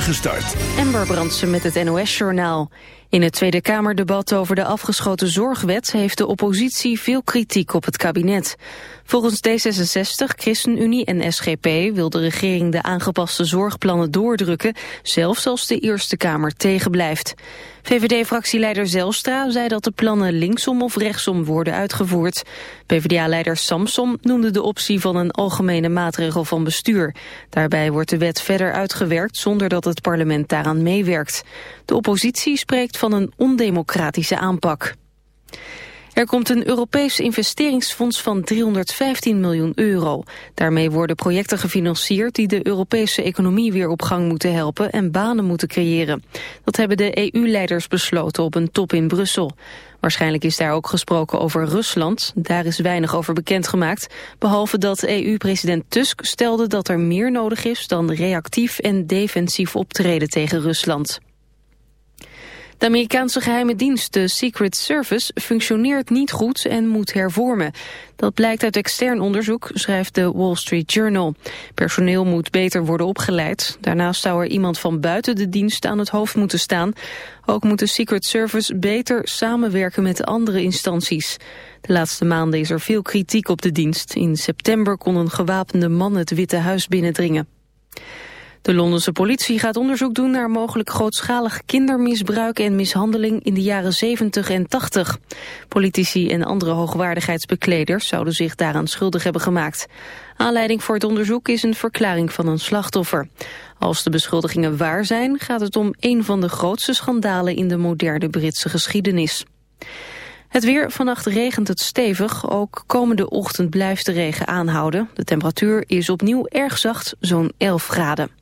Gestart. Ember Brandsen met het NOS-journaal. In het Tweede Kamerdebat over de afgeschoten zorgwet... heeft de oppositie veel kritiek op het kabinet. Volgens D66, ChristenUnie en SGP... wil de regering de aangepaste zorgplannen doordrukken... zelfs als de Eerste Kamer tegenblijft. VVD-fractieleider Zelstra zei dat de plannen linksom of rechtsom worden uitgevoerd. PvdA-leider Samsom noemde de optie van een algemene maatregel van bestuur. Daarbij wordt de wet verder uitgewerkt zonder dat het parlement daaraan meewerkt. De oppositie spreekt van een ondemocratische aanpak. Er komt een Europees investeringsfonds van 315 miljoen euro. Daarmee worden projecten gefinancierd die de Europese economie weer op gang moeten helpen en banen moeten creëren. Dat hebben de EU-leiders besloten op een top in Brussel. Waarschijnlijk is daar ook gesproken over Rusland. Daar is weinig over bekendgemaakt. Behalve dat EU-president Tusk stelde dat er meer nodig is dan reactief en defensief optreden tegen Rusland. De Amerikaanse geheime dienst, de Secret Service, functioneert niet goed en moet hervormen. Dat blijkt uit extern onderzoek, schrijft de Wall Street Journal. Personeel moet beter worden opgeleid. Daarnaast zou er iemand van buiten de dienst aan het hoofd moeten staan. Ook moet de Secret Service beter samenwerken met andere instanties. De laatste maanden is er veel kritiek op de dienst. In september kon een gewapende man het Witte Huis binnendringen. De Londense politie gaat onderzoek doen naar mogelijk grootschalig kindermisbruik en mishandeling in de jaren 70 en 80. Politici en andere hoogwaardigheidsbekleders zouden zich daaraan schuldig hebben gemaakt. Aanleiding voor het onderzoek is een verklaring van een slachtoffer. Als de beschuldigingen waar zijn, gaat het om een van de grootste schandalen in de moderne Britse geschiedenis. Het weer, vannacht regent het stevig. Ook komende ochtend blijft de regen aanhouden. De temperatuur is opnieuw erg zacht, zo'n 11 graden.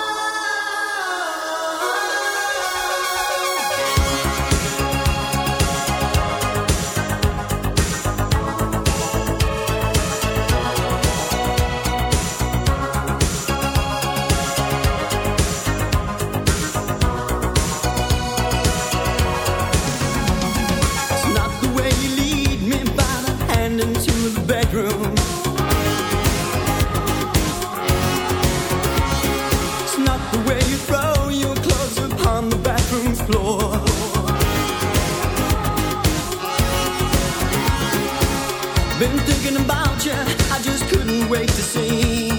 wait to see.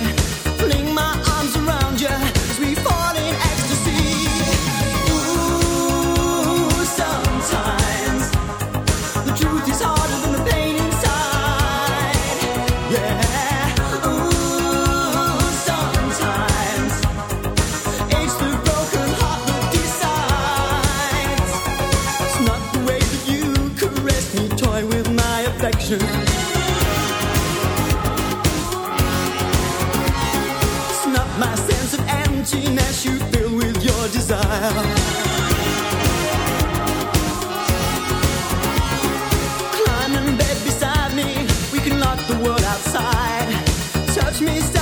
me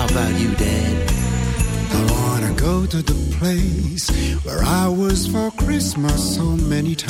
How about you, Dad? I wanna go to the place where I was for Christmas so many times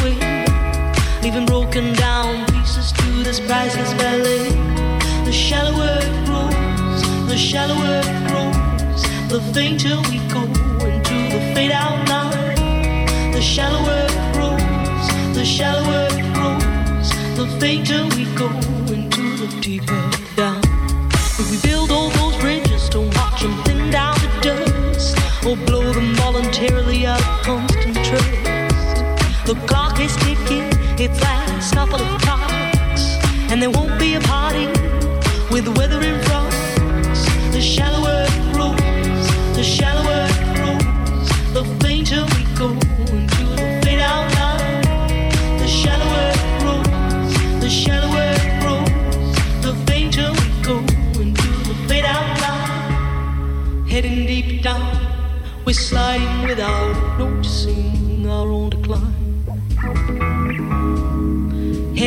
away, leaving broken down pieces to this priceless ballet. The shallower it grows, the shallower it grows, the fainter we go into the fade out line. The shallower it grows, the shallower it grows, the fainter we go into the deeper down. If we build all those bridges, don't watch them thin down to dust, or blow them voluntarily out trust. The clock is ticking, its last couple of clocks, and there won't be a party with the weather in. The shallower it grows, the shallower it grows, the fainter we go into the fade out line. The shallower it grows, the shallower it grows, the fainter we go into the fade out line. Heading deep down, we're sliding without noticing our own decline.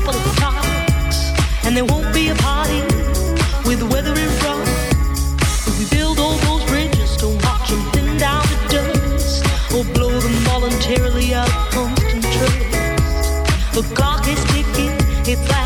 couple of clocks, and there won't be a party with the weather in front. If we build all those bridges, don't watch them thin down to dust, or blow them voluntarily out of constant trust. The clock is ticking, its last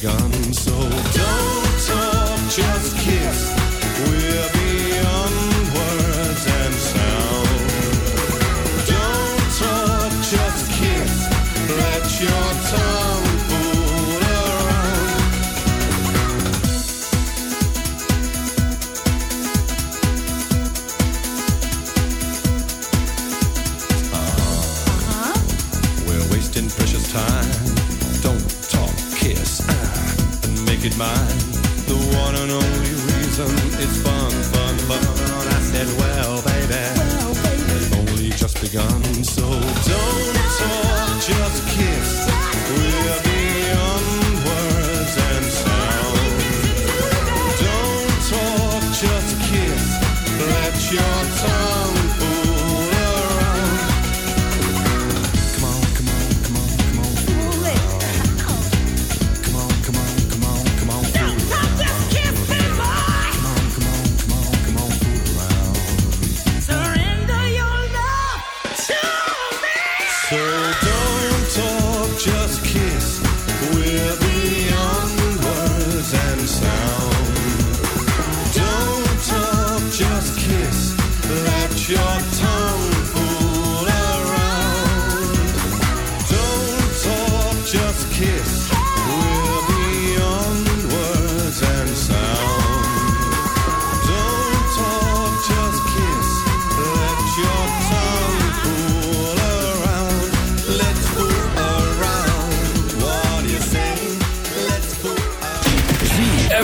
Dripping. So don't talk, just kiss. and only reason is fun, fun, fun. I said, well, baby, well, baby. only just begun, so don't talk.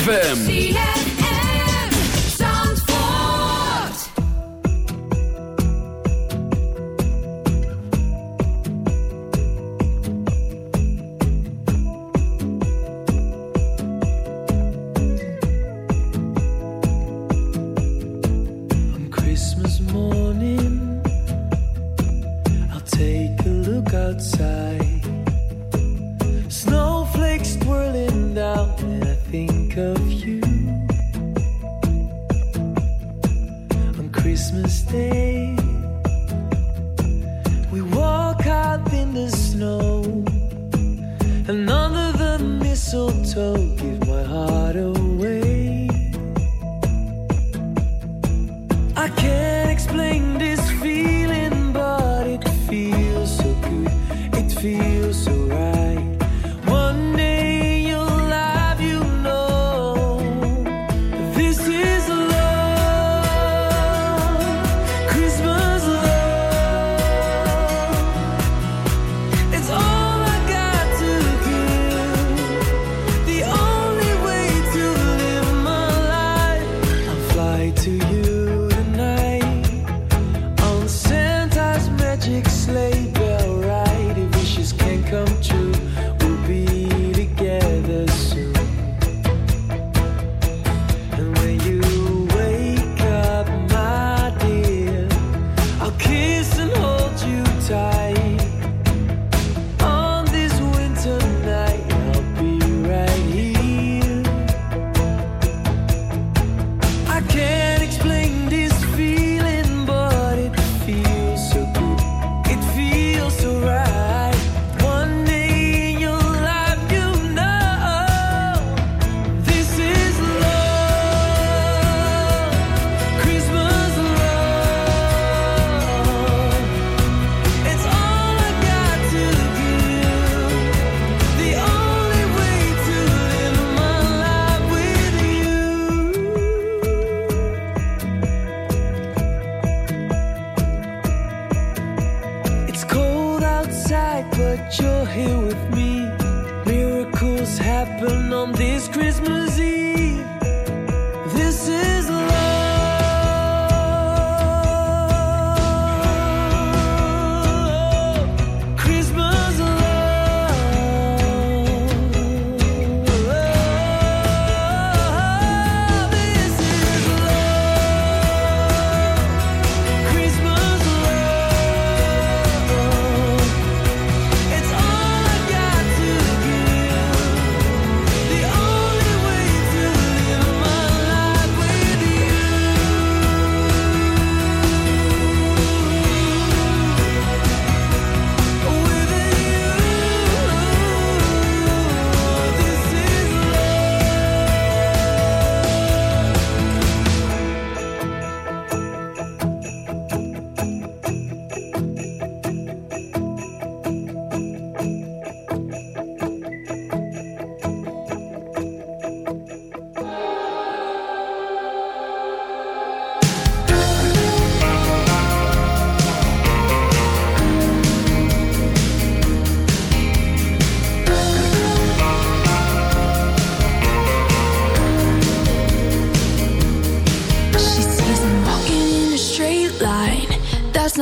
ZFM.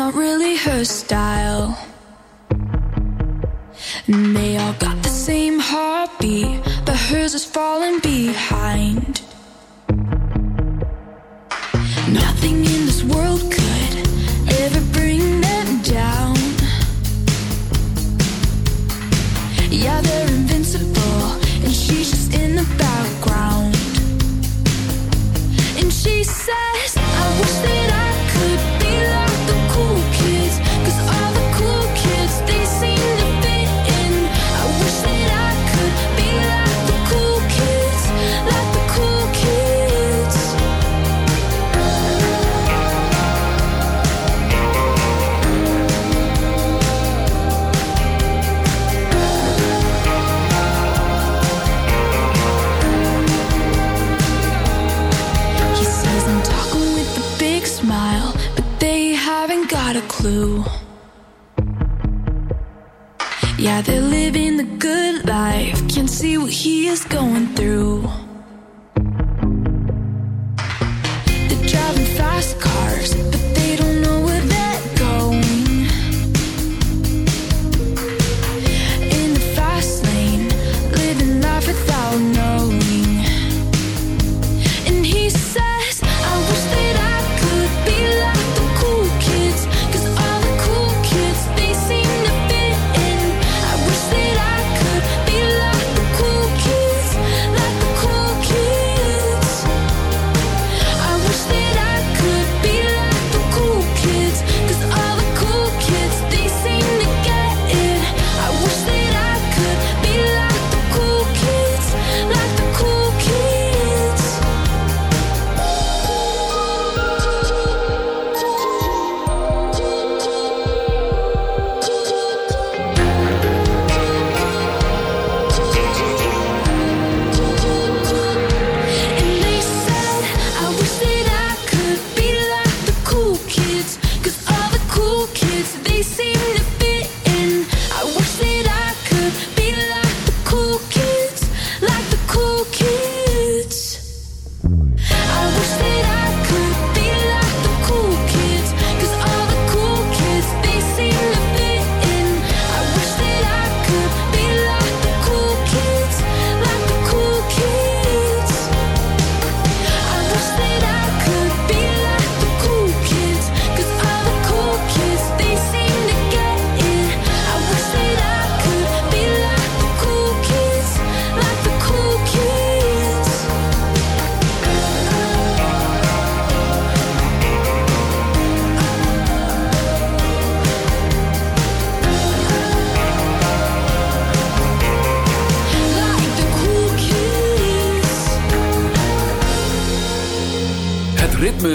Not really her style.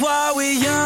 why we young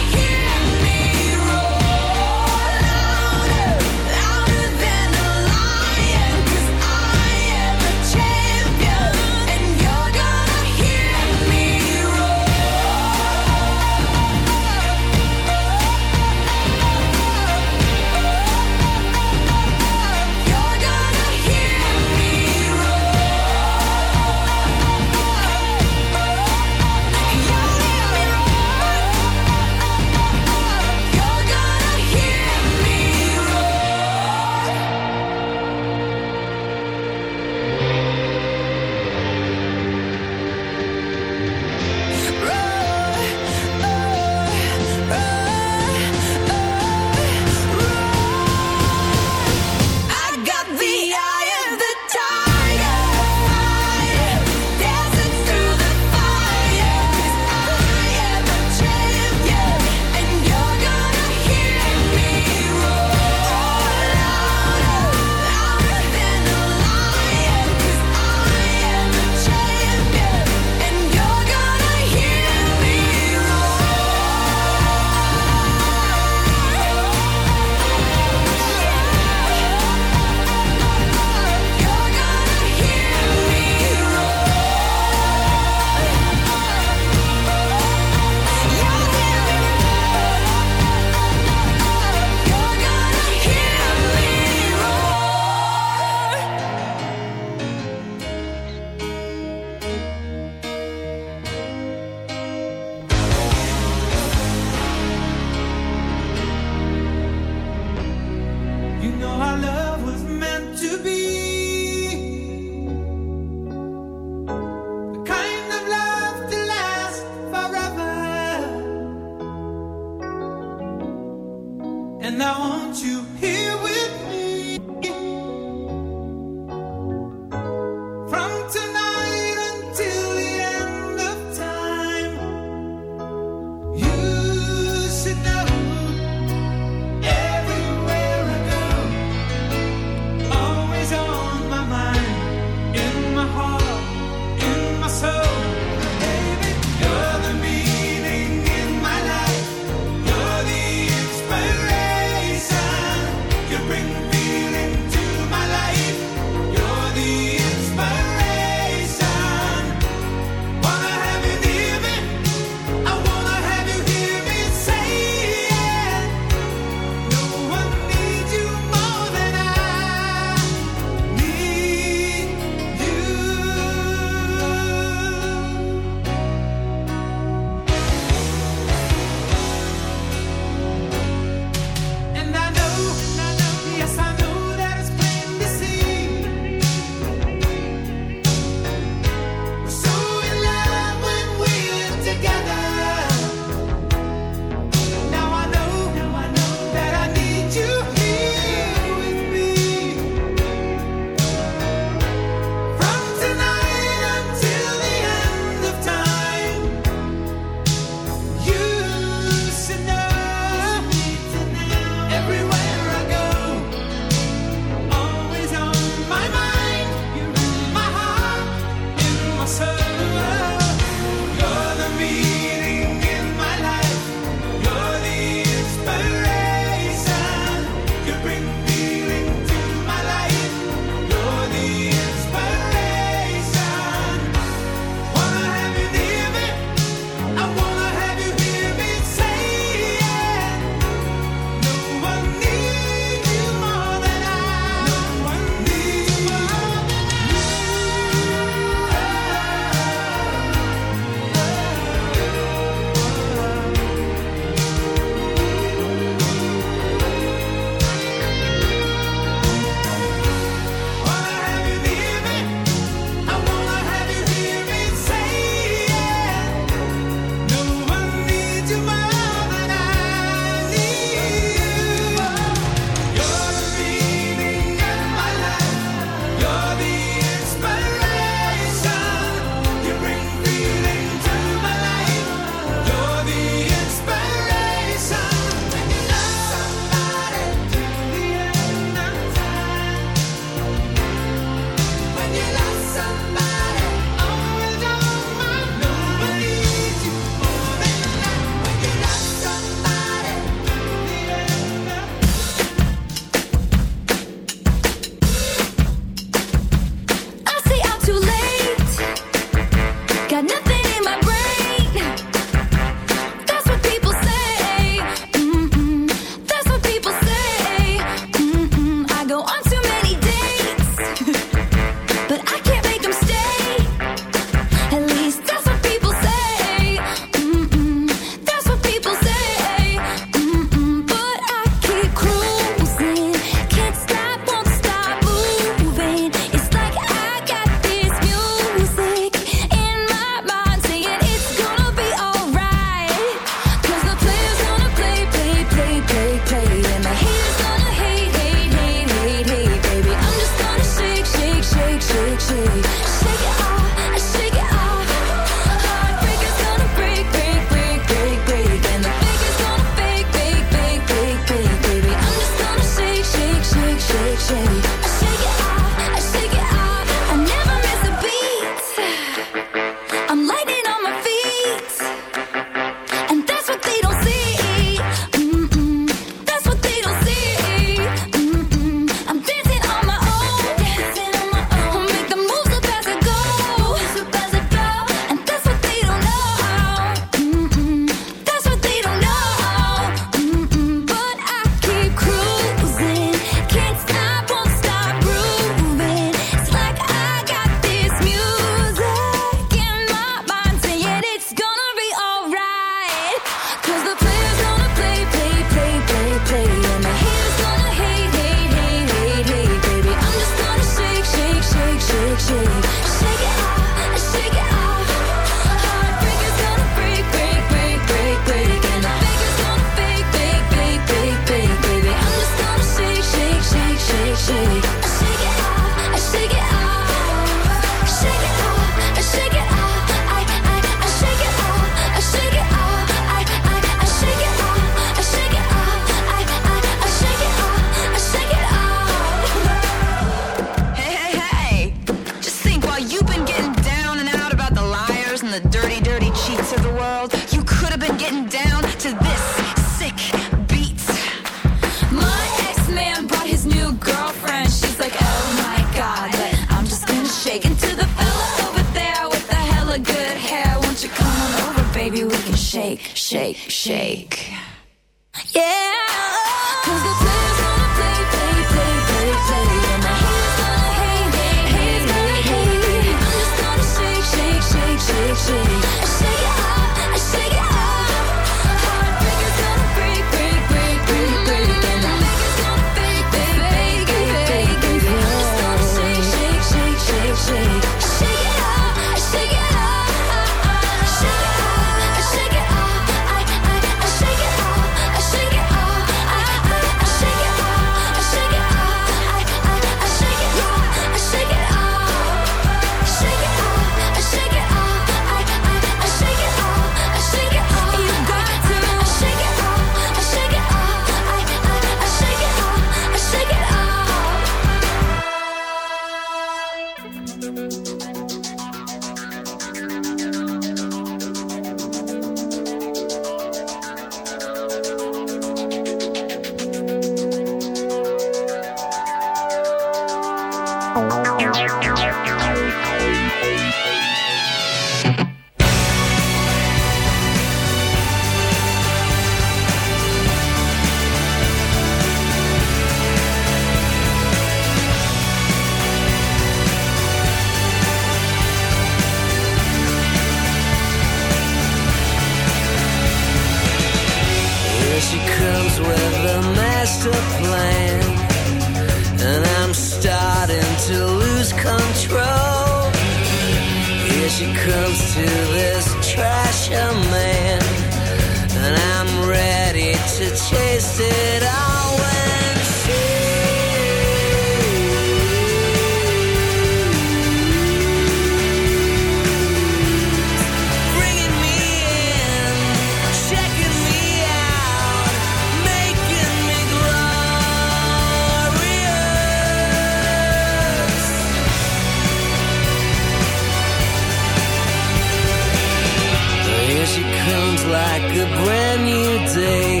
she comes like a brand new day.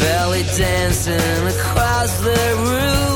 Belly dancing across the room.